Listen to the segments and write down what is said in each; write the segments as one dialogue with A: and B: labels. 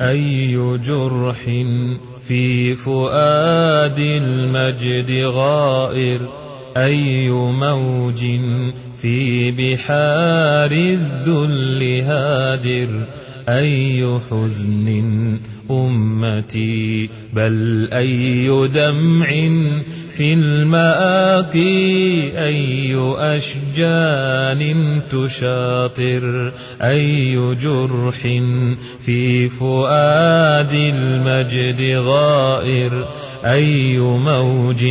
A: أي جرح في فؤاد المجد غائر؟ أي موج في بحار الذل هادر؟ أي حزن أمتي؟ بل أي دمع في المآقي أي أشجان تشاطر أي جرح في فؤاد المجد غائر أي موج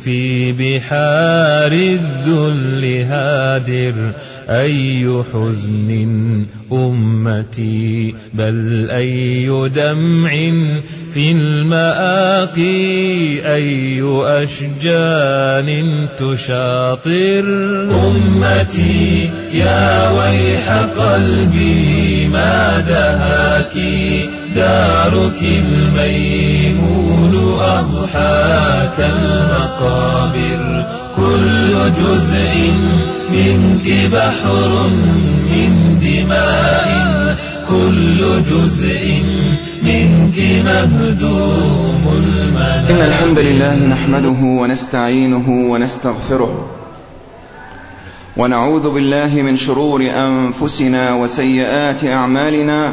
A: في بحار الذل هادر أي حزن أمتي؟ بل أي دمع في المآقي؟ أي أشجان تشاطر؟ أمتي يا ويح قلبي ما دهاك دارك الميمون أضحاك المقابر. كل جزء منك بحر من دماء. كل جزء منك مهدوم المنام.
B: إن الحمد لله نحمده ونستعينه ونستغفره. ونعوذ بالله من شرور أنفسنا وسيئات أعمالنا.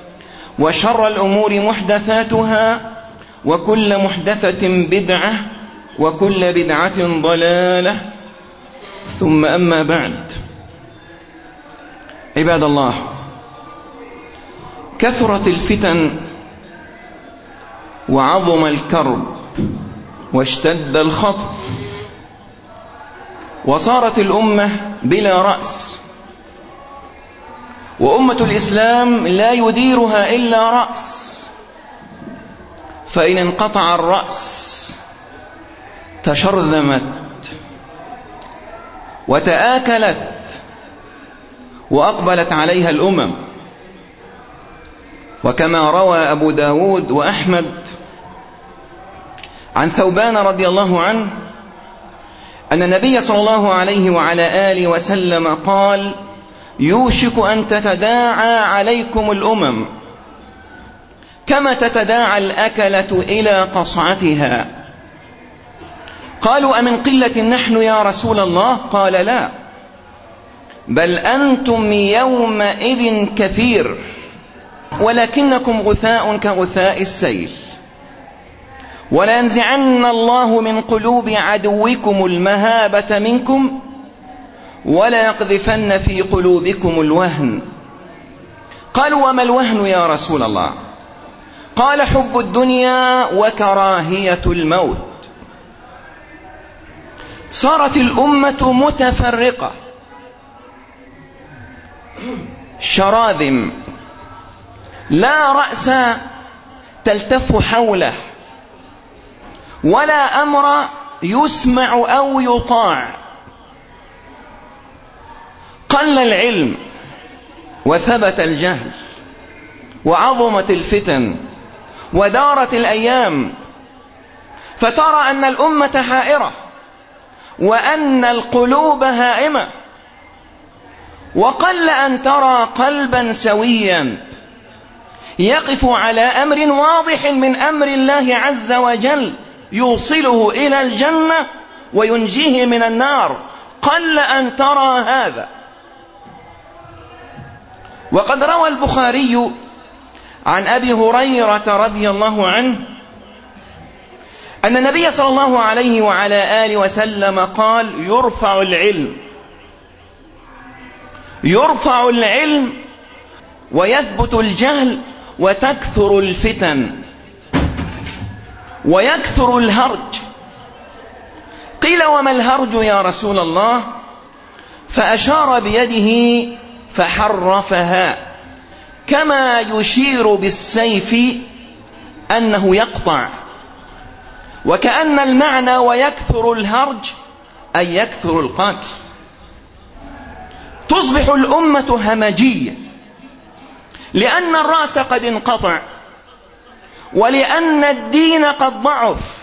B: وشر الأمور محدثاتها وكل محدثة بدعة وكل بدعة ضلالة. ثم أما بعد. عباد الله كثرت الفتن وعظم الكرب واشتد الخطر وصارت الأمة بلا رأس. وأمة الإسلام لا يديرها إلا رأس. فإن انقطع الرأس تشرذمت وتآكلت وأقبلت عليها الأمم. وكما روى أبو داود وأحمد عن ثوبان رضي الله عنه أن النبي صلى الله عليه وعلى آله وسلم قال يوشك أن تتداعى عليكم الأمم كما تتداعى الأكلة إلى قصعتها. قالوا أمن قلة نحن يا رسول الله؟ قال لا. بل أنتم يومئذ كثير ولكنكم غثاء كغثاء السيل. ولينزعن الله من قلوب عدوكم المهابة منكم ولا يقذفن في قلوبكم الوهن. قالوا وما الوهن يا رسول الله؟ قال حب الدنيا وكراهية الموت. صارت الأمة متفرقة. شراذم. لا رأس تلتف حوله. ولا أمر يسمع أو يطاع. قل العلم وثبت الجهل وعظمت الفتن ودارت الأيام فترى أن الأمة حائرة وأن القلوب هائمة وقل أن ترى قلبا سويا يقف على أمر واضح من أمر الله عز وجل يوصله إلى الجنة وينجيه من النار. قل أن ترى هذا. وقد روى البخاري عن أبي هريرة رضي الله عنه أن النبي صلى الله عليه وعلى آله وسلم قال يرفع العلم. يرفع العلم ويثبت الجهل وتكثر الفتن ويكثر الهرج. قيل وما الهرج يا رسول الله؟ فأشار بيده فحرفها. كما يشير بالسيف أنه يقطع. وكأن المعنى ويكثر الهرج أي يكثر القتل تصبح الأمة همجية. لأن الرأس قد انقطع. ولأن الدين قد ضعف.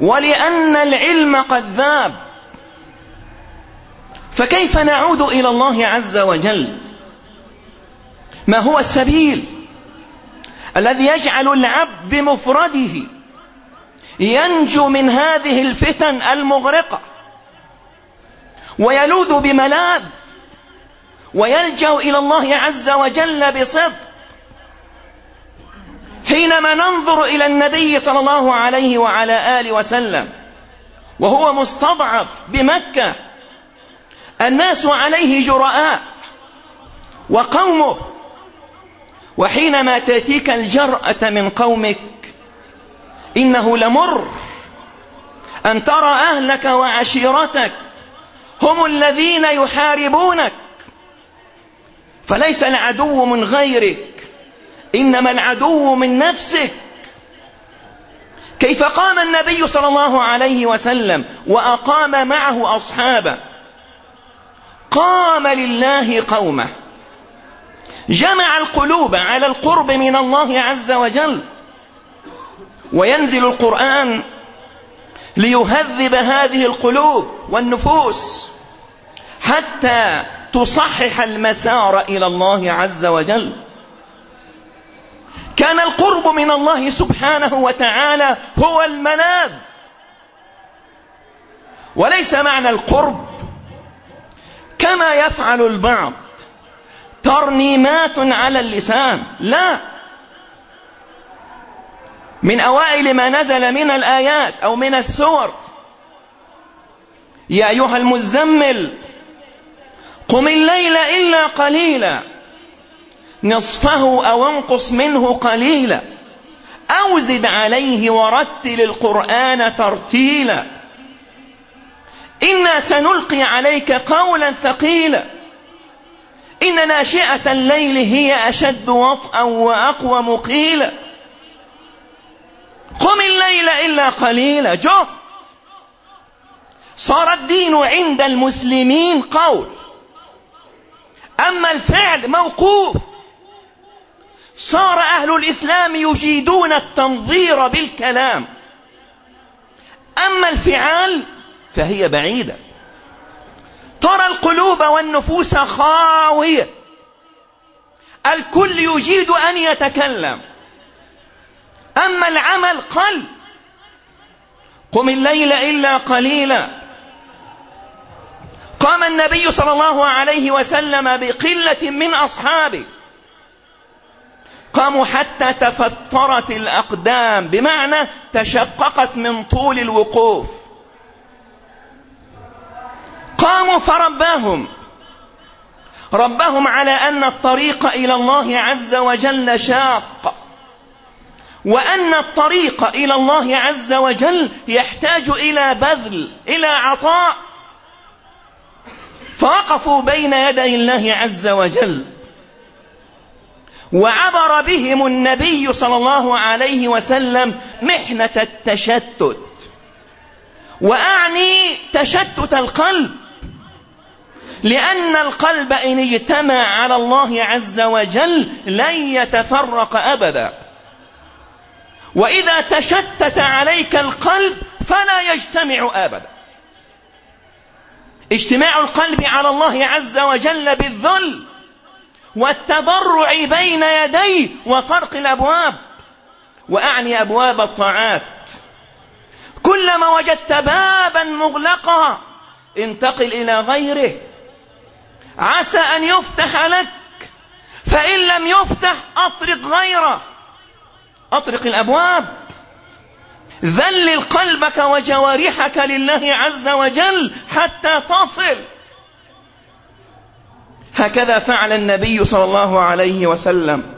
B: ولأن العلم قد ذاب. فكيف نعود إلى الله عز وجل؟ ما هو السبيل الذي يجعل العبد بمفرده ينجو من هذه الفتن المغرقة ويلوذ بملاذ ويلجأ إلى الله عز وجل بصدق حينما ننظر إلى النبي صلى الله عليه وعلى آله وسلم وهو مستضعف بمكة الناس عليه جرآء وقومه. وحينما تأتيك الجرأة من قومك إنه لمر أن ترى أهلك وعشيرتك هم الذين يحاربونك. فليس العدو من غيرك إنما العدو من نفسك. كيف قام النبي صلى الله عليه وسلم وأقام معه أصحابه؟ قام لله قومه. جمع القلوب على القرب من الله عز وجل. وينزل القرآن ليهذب هذه القلوب والنفوس حتى تصحح المسار إلى الله عز وجل. كان القرب من الله سبحانه وتعالى هو الملاذ وليس معنى القرب كما يفعل البعض. ترنيمات على اللسان. لا. من أوائل ما نزل من الآيات أو من السور. يا أيها المزمل قم الليل إلا قليلا. نصفه أو انقص منه قليلا. أو زد عليه ورتل القرآن ترتيلا. إنا سنلقي عليك قولا ثقيلا. إن ناشئة الليل هي أشد وطئا وأقوى مقيلا. قم الليل إلا قليلا. جو. صار الدين عند المسلمين قول. أما الفعل موقوف. صار أهل الإسلام يجيدون التنظير بالكلام. أما الفعال فهي بعيدة. ترى القلوب والنفوس خاوية. الكل يجيد أن يتكلم. أما العمل قل. قم الليل إلا قليلا. قام النبي صلى الله عليه وسلم بقلة من أصحابه. قاموا حتى تفترت الأقدام. بمعنى تشققت من طول الوقوف. قاموا فرباهم. ربهم على أن الطريق إلى الله عز وجل شاق. وأن الطريق إلى الله عز وجل يحتاج إلى بذل إلى عطاء. فوقفوا بين يدي الله عز وجل. وعبر بهم النبي صلى الله عليه وسلم محنة التشتت. وأعني تشتت القلب. لأن القلب إن اجتمع على الله عز وجل لن يتفرق أبدا. وإذا تشتت عليك القلب فلا يجتمع أبدا. اجتماع القلب على الله عز وجل بالذل والتضرع بين يديه وطرق الأبواب. وأعني أبواب الطاعات. كلما وجدت بابا مغلقا انتقل إلى غيره. عسى أن يفتح لك فإن لم يفتح أطرق غيره. أطرق الأبواب. ذلل قلبك وجوارحك لله عز وجل حتى تصل. هكذا فعل النبي صلى الله عليه وسلم.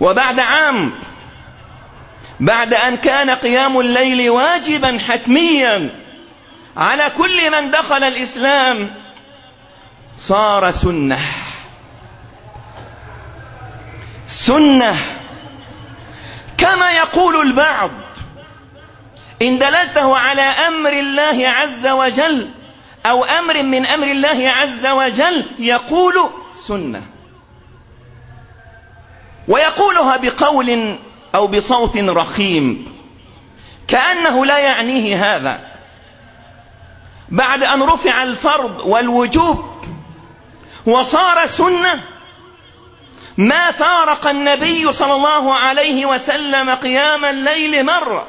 B: وبعد عام بعد أن كان قيام الليل واجبا حتميا على كل من دخل الإسلام صار سنة. سنة. كما يقول البعض إن دللته على أمر الله عز وجل أو أمر من أمر الله عز وجل يقول سنة. ويقولها بقول أو بصوت رخيم كأنه لا يعنيه هذا. بعد أن رفع الفرض والوجوب وصار سنة ما فارق النبي صلى الله عليه وسلم قيام الليل مرة.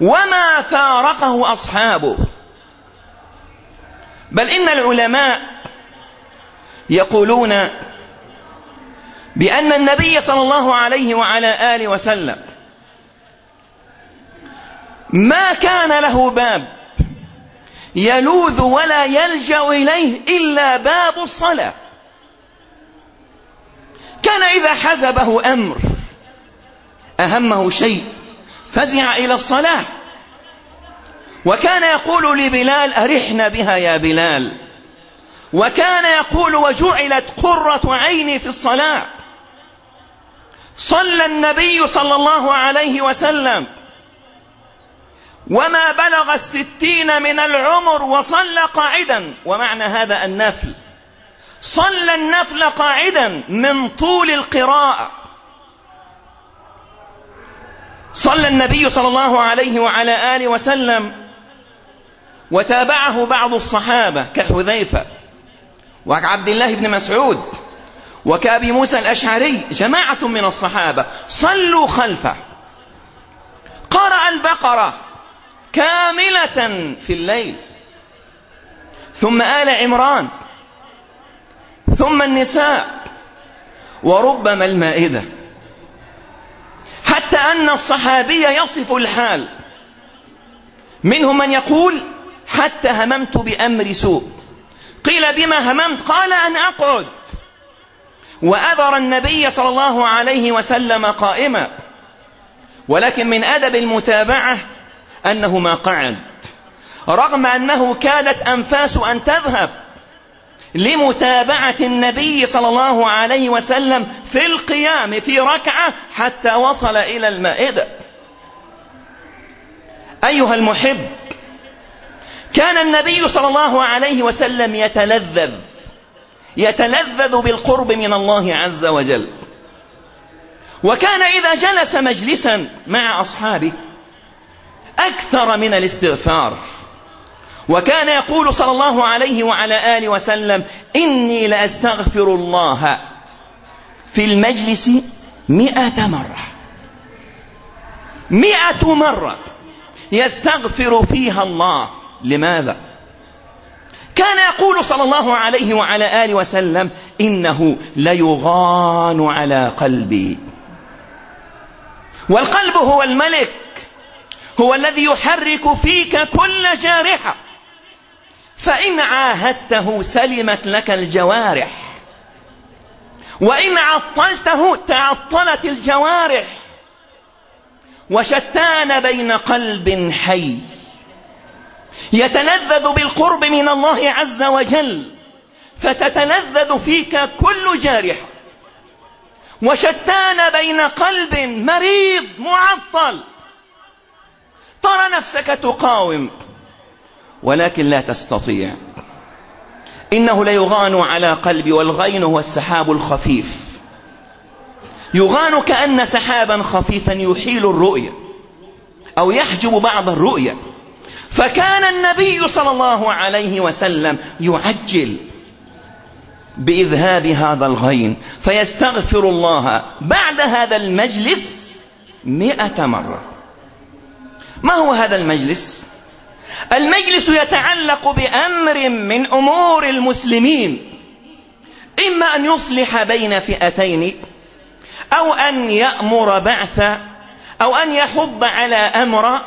B: وما فارقه أصحابه. بل إن العلماء يقولون بأن النبي صلى الله عليه وعلى آله وسلم ما كان له باب يلوذ ولا يلجأ إليه إلا باب الصلاة. كان إذا حزبه أمر أهمه شيء فزع إلى الصلاة. وكان يقول لبلال أرحنا بها يا بلال. وكان يقول وجعلت قرة عيني في الصلاة. صلى النبي صلى الله عليه وسلم. وما بلغ الستين من العمر وصلى قاعدا. ومعنى هذا النفل. صلى النفل قاعدا من طول القراءة. صلى النبي صلى الله عليه وعلى آله وسلم وتابعه بعض الصحابة كحذيفة وكعبد الله بن مسعود وكأبي موسى الأشعري. جماعة من الصحابة صلوا خلفه. قرأ البقرة. كاملة في الليل. ثم آل عمران. ثم النساء. وربما المائدة. حتى أن الصحابي يصف الحال. منهم من يقول حتى هممت بأمر سوء. قيل بما هممت؟ قال أن أقعد. وأذر النبي صلى الله عليه وسلم قائما. ولكن من أدب المتابعة أنه ما قعد. رغم أنه كادت أنفاس أن تذهب لمتابعة النبي صلى الله عليه وسلم في القيام في ركعة حتى وصل إلى المائدة. أيها المحب كان النبي صلى الله عليه وسلم يتلذذ يتلذذ بالقرب من الله عز وجل. وكان إذا جلس مجلسا مع أصحابه أكثر من الاستغفار. وكان يقول صلى الله عليه وعلى آله وسلم إني لأستغفر الله في المجلس مئة مرة. مئة مرة يستغفر فيها الله. لماذا؟ كان يقول صلى الله عليه وعلى آله وسلم إنه ليغان على قلبي. والقلب هو الملك. هو الذي يحرك فيك كل جارحة. فإن عاهدته سلمت لك الجوارح. وإن عطلته تعطلت الجوارح. وشتان بين قلب حي. يتلذذ بالقرب من الله عز وجل. فتتلذذ فيك كل جارح وشتان بين قلب مريض معطل. ترى نفسك تقاوم. ولكن لا تستطيع. إنه ليغان على قلبي والغين هو السحاب الخفيف. يغان كأن سحابا خفيفا يحيل الرؤية أو يحجب بعض الرؤية. فكان النبي صلى الله عليه وسلم يعجل بإذهاب هذا الغين فيستغفر الله بعد هذا المجلس مئة مرة. ما هو هذا المجلس؟ المجلس يتعلق بأمر من أمور المسلمين. إما أن يصلح بين فئتين أو أن يأمر بعثا أو أن يحض على أمر.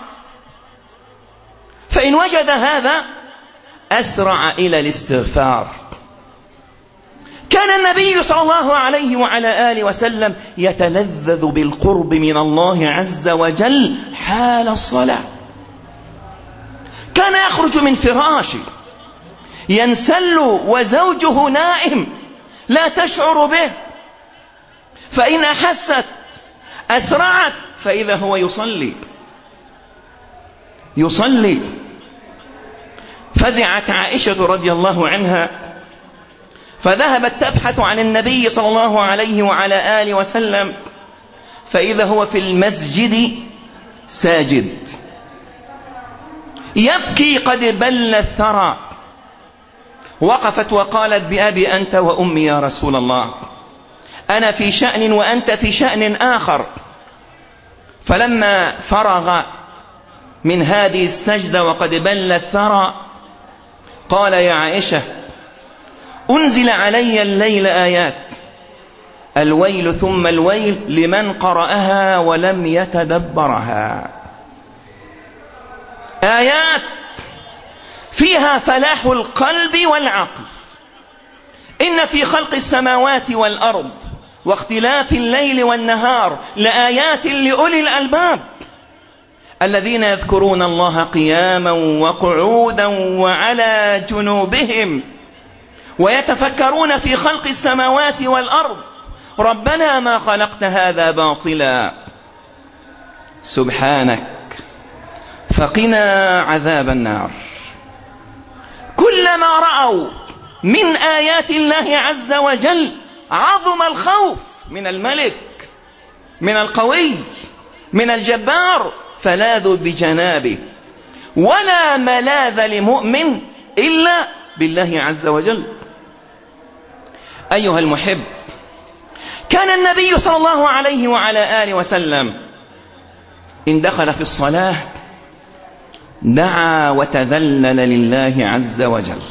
B: فإن وجد هذا أسرع إلى الاستغفار. كان النبي صلى الله عليه وعلى آله وسلم يتلذذ بالقرب من الله عز وجل حال الصلاة. كان يخرج من فراشه ينسل وزوجه نائم لا تشعر به فإن أحست أسرعت فإذا هو يصلي. يصلي. فزعت عائشة رضي الله عنها فذهبت تبحث عن النبي صلى الله عليه وعلى آله وسلم فإذا هو في المسجد ساجد. يبكي قد بل الثرى وقفت وقالت بأبي أنت وأمي يا رسول الله أنا في شأن وأنت في شأن آخر. فلما فرغ من هذه السجدة وقد بل الثرى قال يا عائشة أنزل علي الليل آيات. الويل ثم الويل لمن قرأها ولم يتدبرها. آيات فيها فلاح القلب والعقل. إن في خلق السماوات والأرض واختلاف الليل والنهار لآيات لأولي الألباب. الذين يذكرون الله قياما وقعودا وعلى جنوبهم. ويتفكرون في خلق السماوات والأرض. ربنا ما خلقت هذا باطلا. سبحانك. فقنا عذاب النار. كلما رأوا من آيات الله عز وجل عظم الخوف من الملك من القوي من الجبار فلاذوا بجنابه. ولا ملاذ لمؤمن إلا بالله عز وجل. أيها المحب. كان النبي صلى الله عليه وعلى آله وسلم إن دخل في الصلاة دعا وتذلل لله عز وجل.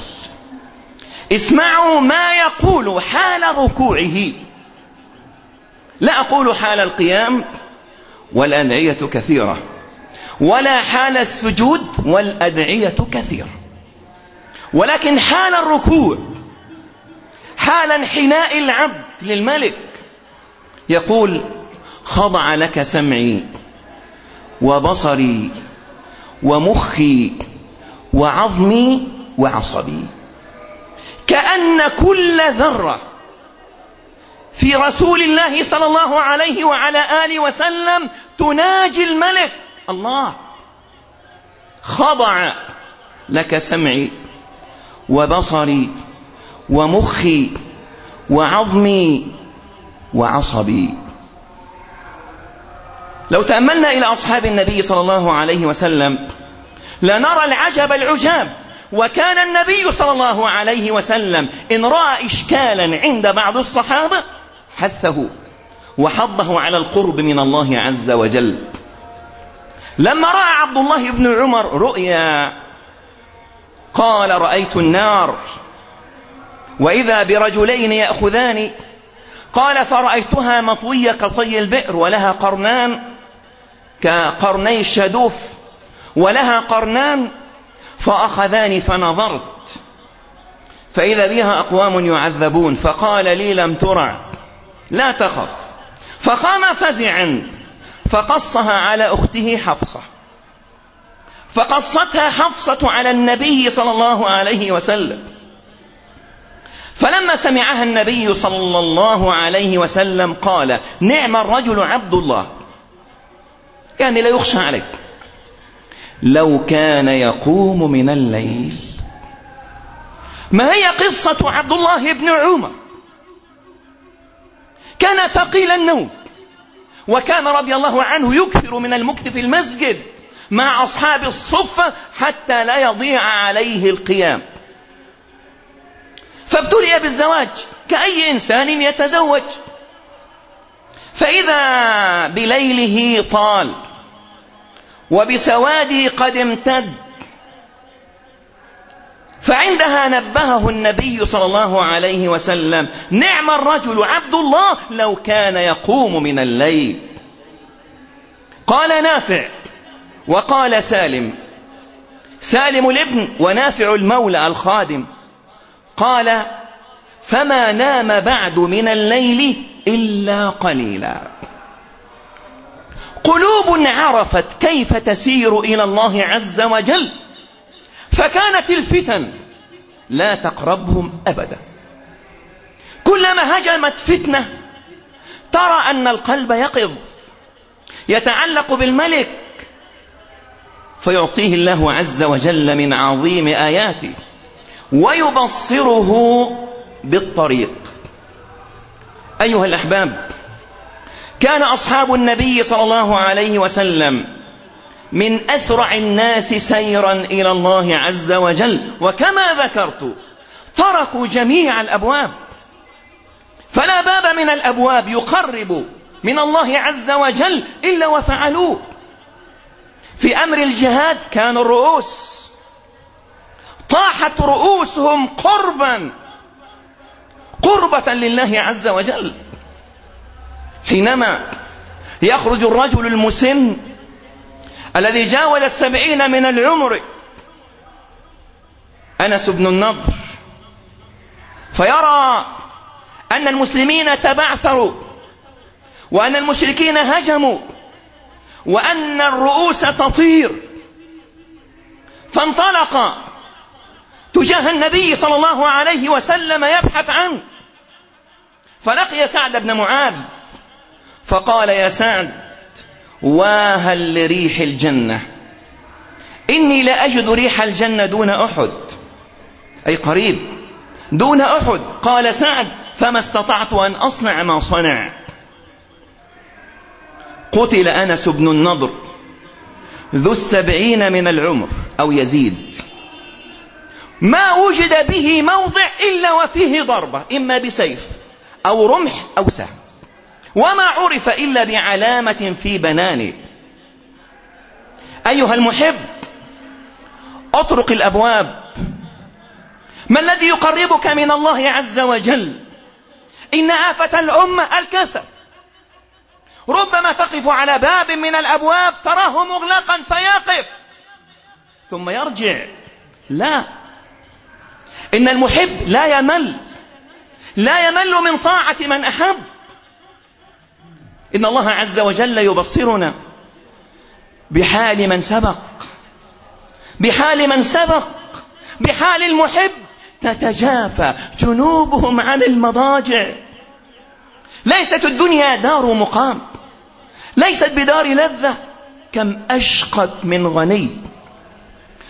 B: اسمعوا ما يقول حال ركوعه. لا أقول حال القيام والأدعية كثيرة ولا حال السجود والأدعية كثيرة ولكن حال الركوع حال انحناء العبد للملك. يقول خضع لك سمعي وبصري ومخي وعظمي وعصبي. كأن كل ذرة في رسول الله صلى الله عليه وعلى آله وسلم تناجي الملك. الله. خضع لك سمعي وبصري ومخي وعظمي وعصبي. لو تأملنا إلى أصحاب النبي صلى الله عليه وسلم لنرى العجب العجاب. وكان النبي صلى الله عليه وسلم إن رأى إشكالا عند بعض الصحابة حثه وحضه على القرب من الله عز وجل. لما رأى عبد الله بن عمر رؤيا قال رأيت النار. وإذا برجلين يأخذان؟ قال فرأيتها مطوية كطي البئر ولها قرنان كقرني الشدوف ولها قرنان فأخذاني فنظرت. فإذا بها أقوام يعذبون. فقال لي لم ترع. لا تخف. فقام فزعا. فقصها على أخته حفصة. فقصتها حفصة على النبي صلى الله عليه وسلم. فلما سمعها النبي صلى الله عليه وسلم قال نعم الرجل عبد الله. يعني لا يخشى عليك. لو كان يقوم من الليل. ما هي قصة عبد الله بن عمر؟ كان ثقيل النوم وكان رضي الله عنه يكثر من المكث في المسجد مع أصحاب الصفة حتى لا يضيع عليه القيام. فابتلي بالزواج كأي إنسان يتزوج. فإذا بليله طال وبسواده قد امتد فعندها نبهه النبي صلى الله عليه وسلم نعم الرجل عبد الله لو كان يقوم من الليل. قال نافع وقال سالم سالم الابن ونافع المولى الخادم. قال فما نام بعد من الليل إلا قليلا. قلوب عرفت كيف تسير إلى الله عز وجل فكانت الفتن لا تقربهم أبدا. كلما هجمت فتنة ترى أن القلب يقظ يتعلق بالملك فيعطيه الله عز وجل من عظيم آياته. ويبصره بالطريق. أيها الأحباب كان أصحاب النبي صلى الله عليه وسلم من أسرع الناس سيرا إلى الله عز وجل. وكما ذكرت تركوا جميع الأبواب. فلا باب من الأبواب يقرب من الله عز وجل إلا وفعلوه. في أمر الجهاد كانوا الرؤوس. طاحت رؤوسهم قربا قربة لله عز وجل. حينما يخرج الرجل المسن الذي جاوز السبعين من العمر أنس بن النضر فيرى أن المسلمين تبعثروا وأن المشركين هجموا وأن الرؤوس تطير. فانطلق تجاه النبي صلى الله عليه وسلم يبحث عنه. فلقي سعد بن معاذ فقال يا سعد واهل لريح الجنة. إني لأجد ريح الجنة دون أحد. أي قريب. دون أحد. قال سعد فما استطعت أن أصنع ما صنع. قتل أنس بن النضر ذو السبعين من العمر أو يزيد. ما وجد به موضع إلا وفيه ضربة إما بسيف أو رمح أو سهم. وما عرف إلا بعلامة في بنانه أيها المحب أطرق الأبواب. ما الذي يقربك من الله عز وجل؟ إن آفة الأمة الكسل ربما تقف على باب من الأبواب تراه مغلقا فيقف. ثم يرجع. لا. إن المحب لا يمل. لا يمل من طاعة من أحب. إن الله عز وجل يبصرنا بحال من سبق. بحال من سبق. بحال المحب. تتجافى جنوبهم عن المضاجع. ليست الدنيا دار مقام. ليست بدار لذة. كم أشقت من غني.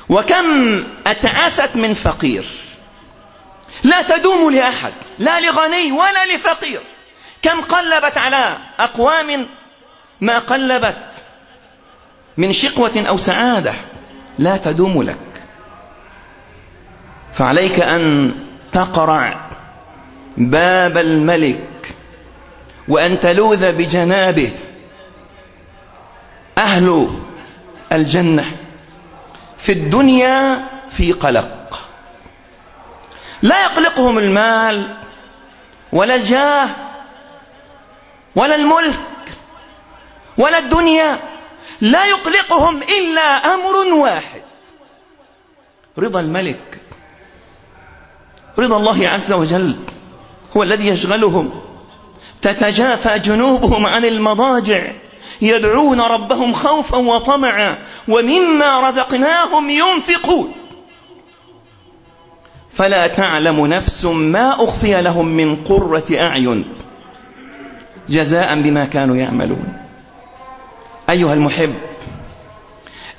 B: وكم أتعست من فقير. لا تدوم لأحد لا لغني ولا لفقير. كم قلبت على أقوام ما قلبت من شقوة أو سعادة لا تدوم لك. فعليك أن تقرع باب الملك وأن تلوذ بجنابه أهل الجنة في الدنيا في قلق. لا يقلقهم المال ولا الجاه ولا الملك ولا الدنيا. لا يقلقهم إلا أمر واحد رضا الملك. رضا الله عز وجل هو الذي يشغلهم تتجافى جنوبهم عن المضاجع يدعون ربهم خوفا وطمعا ومما رزقناهم ينفقون. فلا تعلم نفس ما أخفي لهم من قرة أعين جزاء بما كانوا يعملون. أيها المحب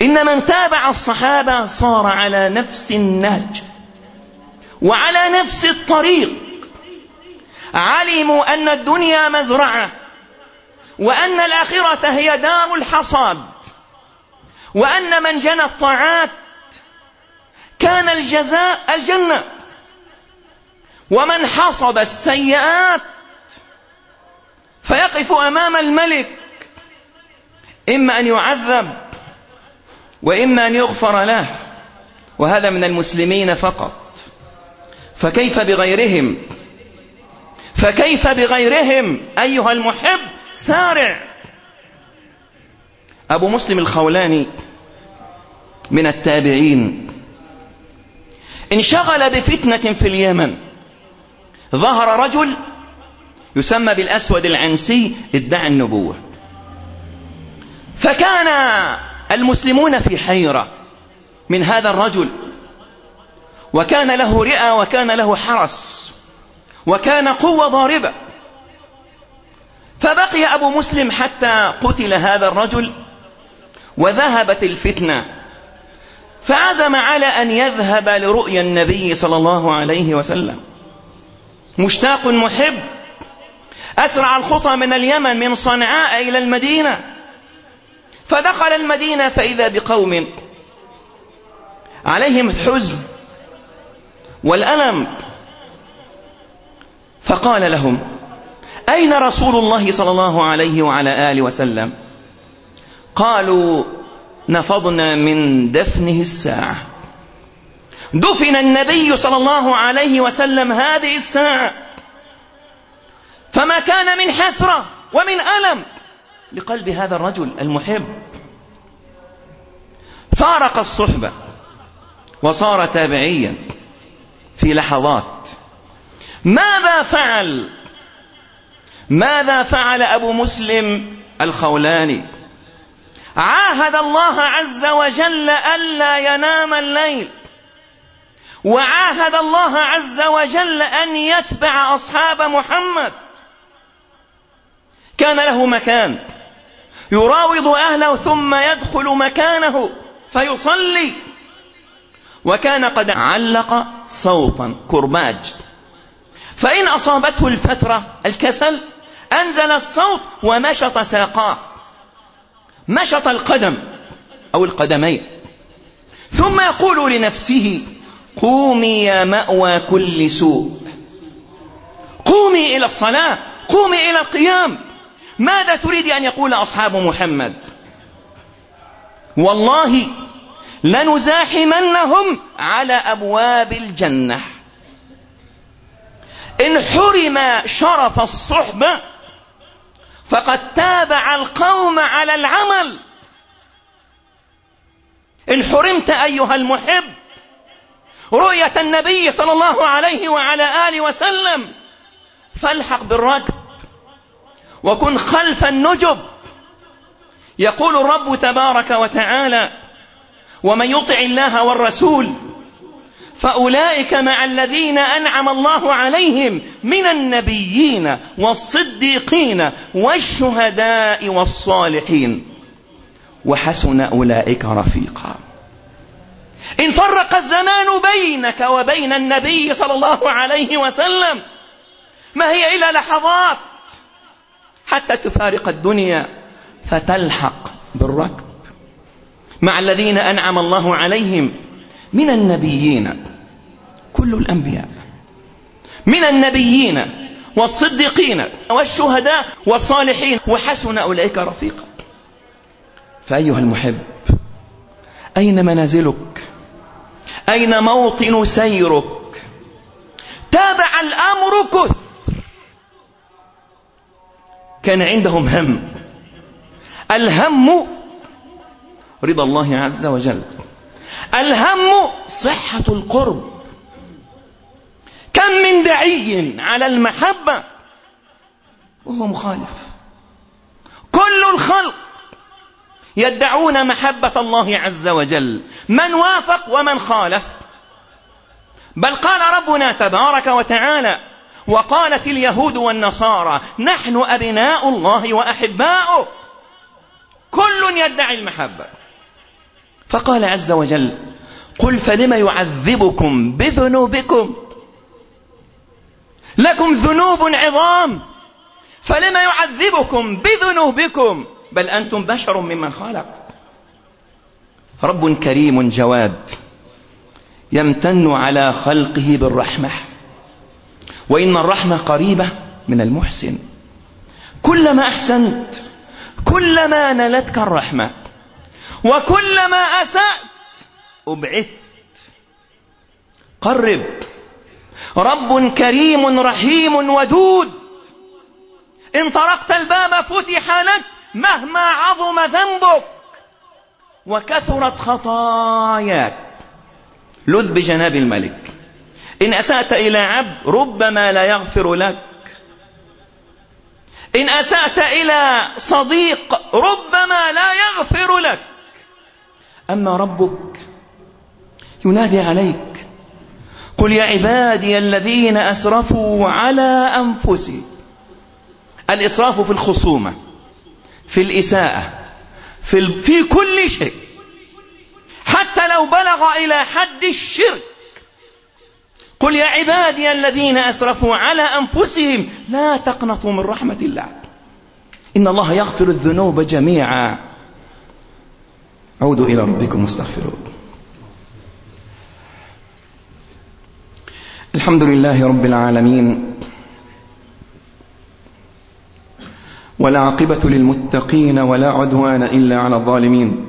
B: إن من تابع الصحابة صار على نفس النهج وعلى نفس الطريق. علموا أن الدنيا مزرعة وأن الآخرة هي دار الحصاد وأن من جنى الطاعات كان الجزاء الجنة. ومن حصد السيئات فيقف أمام الملك. إما أن يعذب وإما أن يغفر له. وهذا من المسلمين فقط. فكيف بغيرهم؟ فكيف بغيرهم؟ أيها المحب سارع. أبو مسلم الخولاني من التابعين. انشغل بفتنة في اليمن. ظهر رجل يسمى بالأسود العنسي ادعى النبوة. فكان المسلمون في حيرة من هذا الرجل وكان له رئة وكان له حرس وكان قوة ضاربة. فبقي أبو مسلم حتى قتل هذا الرجل وذهبت الفتنة فعزم على أن يذهب لرؤيا النبي صلى الله عليه وسلم. مشتاق محب. أسرع الخطى من اليمن من صنعاء إلى المدينة. فدخل المدينة فإذا بقوم عليهم الحزن والألم. فقال لهم أين رسول الله صلى الله عليه وعلى آله وسلم؟ قالوا نفضنا من دفنه الساعة. دفن النبي صلى الله عليه وسلم هذه الساعة. فما كان من حسرة ومن ألم لقلب هذا الرجل المحب. فارق الصحبة وصار تابعيا في لحظات. ماذا فعل؟ ماذا فعل أبو مسلم الخولاني؟ عاهد الله عز وجل ألا ينام الليل. وعاهد الله عز وجل أن يتبع أصحاب محمد. كان له مكان. يراوض أهله ثم يدخل مكانه فيصلي. وكان قد علق صوتا كرباج. فإن أصابته الفترة الكسل أنزل الصوت ومشط ساقاه. مشط القدم أو القدمين. ثم يقول لنفسه قومي يا مأوى كل سوء. قومي إلى الصلاة قومي إلى القيام. ماذا تريد أن يقول أصحاب محمد؟ والله لنزاحمنهم على أبواب الجنة. إن حرم شرف الصحبة فقد تابع القوم على العمل. إن حرمت أيها المحب رؤية النبي صلى الله عليه وعلى آله وسلم فالحق بالركب. وكن خلف النجب. يقول الرب تبارك وتعالى ومن يطع الله والرسول فأولئك مع الذين أنعم الله عليهم من النبيين والصديقين والشهداء والصالحين. وحسن أولئك رفيقا. إن فرق الزمان بينك وبين النبي صلى الله عليه وسلم ما هي إلا لحظات حتى تفارق الدنيا فتلحق بالركب. مع الذين أنعم الله عليهم من النبيين كل الأنبياء. من النبيين والصديقين والشهداء والصالحين وحسن أولئك رفيقا. فأيها المحب أين منازلك؟ أين موطن سيرك؟ تابع الأمر كثر. كان عندهم هم. الهم رضا الله عز وجل. الهم صحة القرب. كم من دعي على المحبة وهو مخالف. كل الخلق يدعون محبة الله عز وجل من وافق ومن خالف. بل قال ربنا تبارك وتعالى وقالت اليهود والنصارى نحن أبناء الله وأحباؤه. كل يدعي المحبة. فقال عز وجل قل فلم يعذبكم بذنوبكم؟ لكم ذنوب عظام. فلما يعذبكم بذنوبكم؟ بل أنتم بشر ممن خلق. رب كريم جواد يمتن على خلقه بالرحمة وإن الرحمة قريبة من المحسن. كلما أحسنت كلما نلتك الرحمة. وكلما أسأت أبعدت. قرب. رب كريم رحيم ودود. إن طرقت الباب فتح لك مهما عظم ذنبك. وكثرت خطاياك. لذ بجناب الملك. إن أسأت إلى عبد ربما لا يغفر لك. إن أسأت إلى صديق ربما لا يغفر لك. أما ربك ينادي عليك. قل يا عبادي الذين أسرفوا على أنفسهم الإسراف في الخصومة في الإساءة في, في كل شيء. حتى لو بلغ إلى حد الشرك. قل يا عبادي الذين أسرفوا على أنفسهم. لا تقنطوا من رحمة الله. إن الله يغفر الذنوب جميعا. عودوا إلى ربكم واستغفروه. الحمد لله رب العالمين. والعاقبة للمتقين ولا عدوان إلا على الظالمين.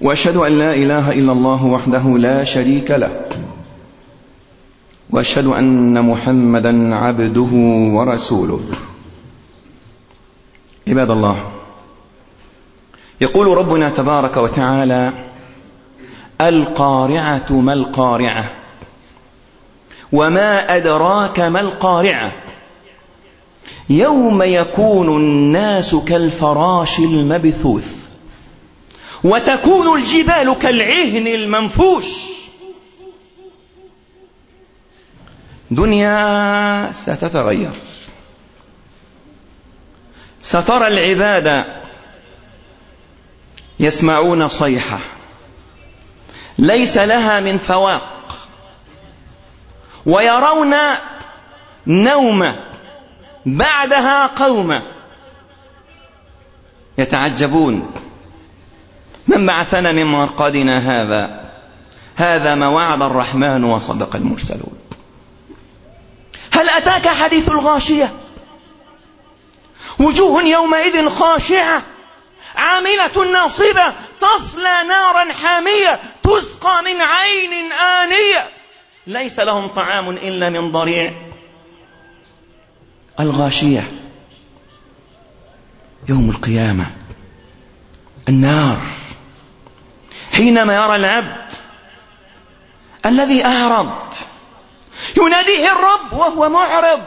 B: وأشهد أن لا إله إلا الله وحده لا شريك له. وأشهد أن محمدا عبده ورسوله. عباد الله يقول ربنا تبارك وتعالى القارعة ما القارعة؟ وما أدراك ما القارعة؟ يوم يكون الناس كالفراش المبثوث وتكون الجبال كالعهن المنفوش. دنيا ستتغير. سترى العباد يسمعون صيحة. ليس لها من فواق. ويرون نوم بعدها قوم. يتعجبون. من بعثنا من مرقدنا هذا؟ هذا ما وعد الرحمن وصدق المرسلون. هل أتاك حديث الغاشية؟ وجوه يومئذ خاشعة. عاملة ناصبة تصلى نارا حامية تسقى من عين آنية. ليس لهم طعام إلا من ضريع. الغاشية. يوم القيامة. النار. حينما يرى العبد الذي أعرض يناديه الرب وهو معرض.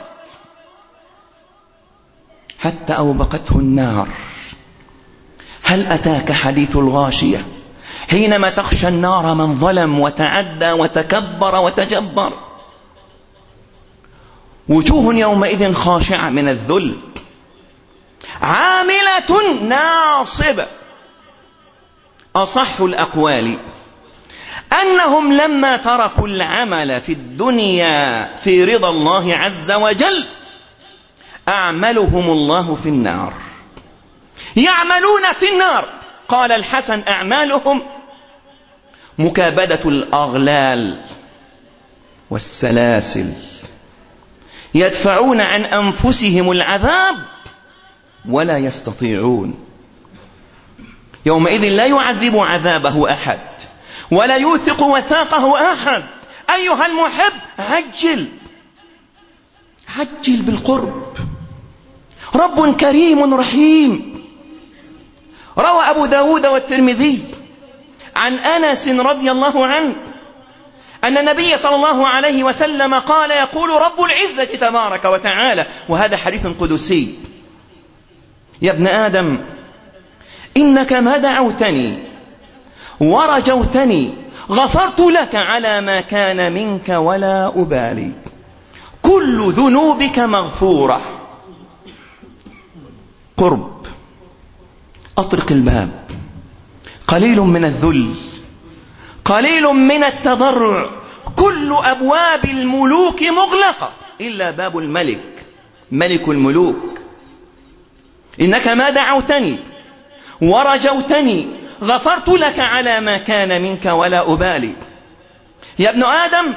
B: حتى أوبقته النار. هل أتاك حديث الغاشية؟ حينما تخشى النار من ظلم وتعدى وتكبر وتجبر. وجوه يومئذ خاشعة من الذل. عاملة ناصبة أصح الأقوال. أنهم لما تركوا العمل في الدنيا في رضا الله عز وجل أعملهم الله في النار. يعملون في النار. قال الحسن أعمالهم مكابدة الأغلال والسلاسل. يدفعون عن أنفسهم العذاب ولا يستطيعون. يومئذ لا يعذب عذابه أحد ولا يوثق وثاقه أحد. أيها المحب عجل. عجل بالقرب. رب كريم رحيم. روى أبو داود والترمذي عن أنس رضي الله عنه أن النبي صلى الله عليه وسلم قال يقول رب العزة تبارك وتعالى وهذا حديث قدسي. يا ابن آدم إنك ما دعوتني ورجوتني غفرت لك على ما كان منك ولا أبالي. كل ذنوبك مغفورة. قرب. أطرق الباب قليل من الذل قليل من التضرع كل أبواب الملوك مغلقة إلا باب الملك ملك الملوك. إنك ما دعوتني ورجوتني غفرت لك على ما كان منك ولا أبالي. يا ابن آدم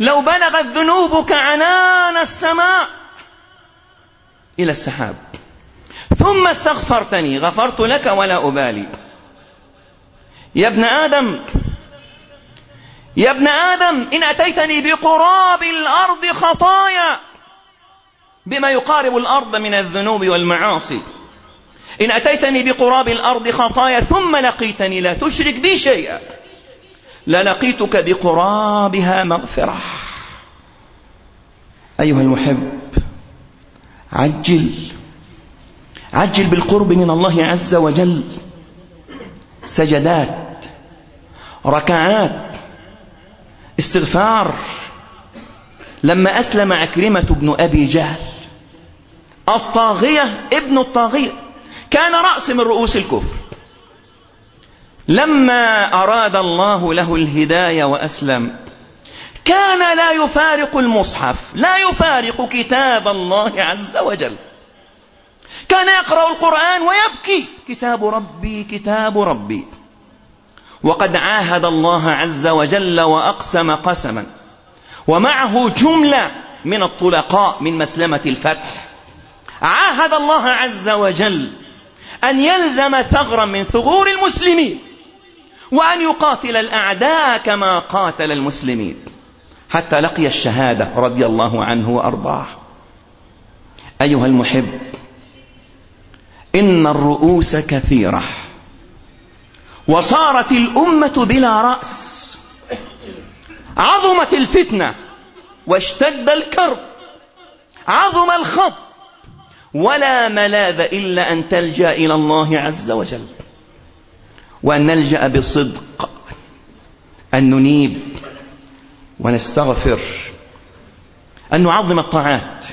B: لو بلغت ذنوبك عنان السماء إلى السحاب. ثم استغفرتني غفرت لك ولا أبالي. يا ابن آدم يا ابن آدم إن أتيتني بقراب الأرض خطايا بما يقارب الأرض من الذنوب والمعاصي. إن أتيتني بقراب الأرض خطايا ثم لقيتني لا تشرك بي شيئا. للقيتك بقرابها مغفرة. أيها المحب عجل. عجل بالقرب من الله عز وجل. سجدات ركعات استغفار. لما أسلم عكرمة بن أبي جهل الطاغية ابن الطاغية كان رأس من رؤوس الكفر. لما أراد الله له الهداية وأسلم كان لا يفارق المصحف لا يفارق كتاب الله عز وجل. كان يقرأ القرآن ويبكي. كتاب ربي كتاب ربي. وقد عاهد الله عز وجل وأقسم قسما. ومعه جملة من الطلقاء من مسلمة الفتح. عاهد الله عز وجل أن يلزم ثغرا من ثغور المسلمين وأن يقاتل الأعداء كما قاتل المسلمين. حتى لقي الشهادة رضي الله عنه وأرضاه. أيها المحب إن الرؤوس كثيرة. وصارت الأمة بلا رأس. عظمت الفتنة واشتد الكرب. عظم الخط. ولا ملاذ إلا أن تلجأ إلى الله عز وجل. وأن نلجأ بصدق أن ننيب. ونستغفر. أن نعظم الطاعات.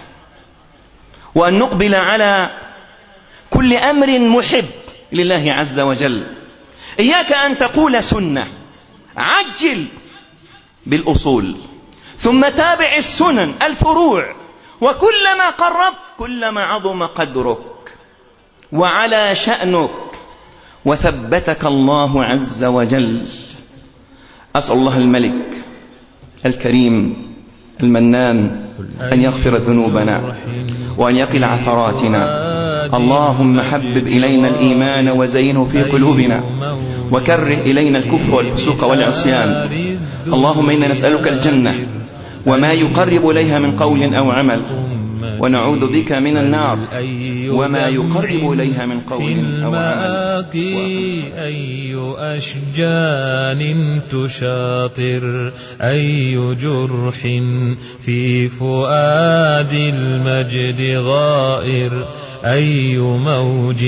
B: وأن نقبل على كل أمر محب لله عز وجل. إياك أن تقول سنة. عجل بالأصول. ثم تابع السنن الفروع. وكلما قربت كلما عظم قدرك. وعلى شأنك. وثبتك الله عز وجل. أسأل الله الملك الكريم المنان أن يغفر ذنوبنا وأن يقل عثراتنا. اللهم حبب إلينا الإيمان وزينه في قلوبنا وكره إلينا الكفر والفسوق والعصيان. اللهم إنا نسألك الجنة وما يقرب إليها من قول أو عمل. ونعوذ بك من النار. وما يقرب إليها من قول أو عمل.
A: أي أشجان تشاطر أي جرح في فؤاد المجد غائر أي موج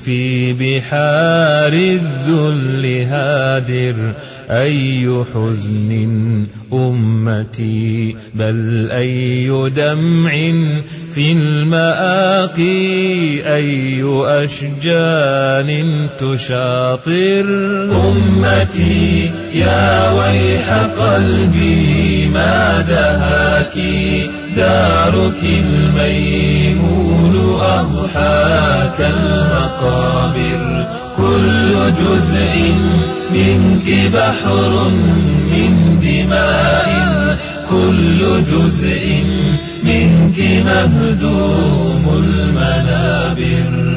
A: في بحار الذل هادر. أي حزن أمتي؟ بل أي دمع في المآقي؟ أي أشجان تشاطر؟ أمتي يا ويح قلبي ما دهاك دارك الميمون أضحاك المقابر كل جزء منك بحر من دماء كل جزء منك مهدوم المنابر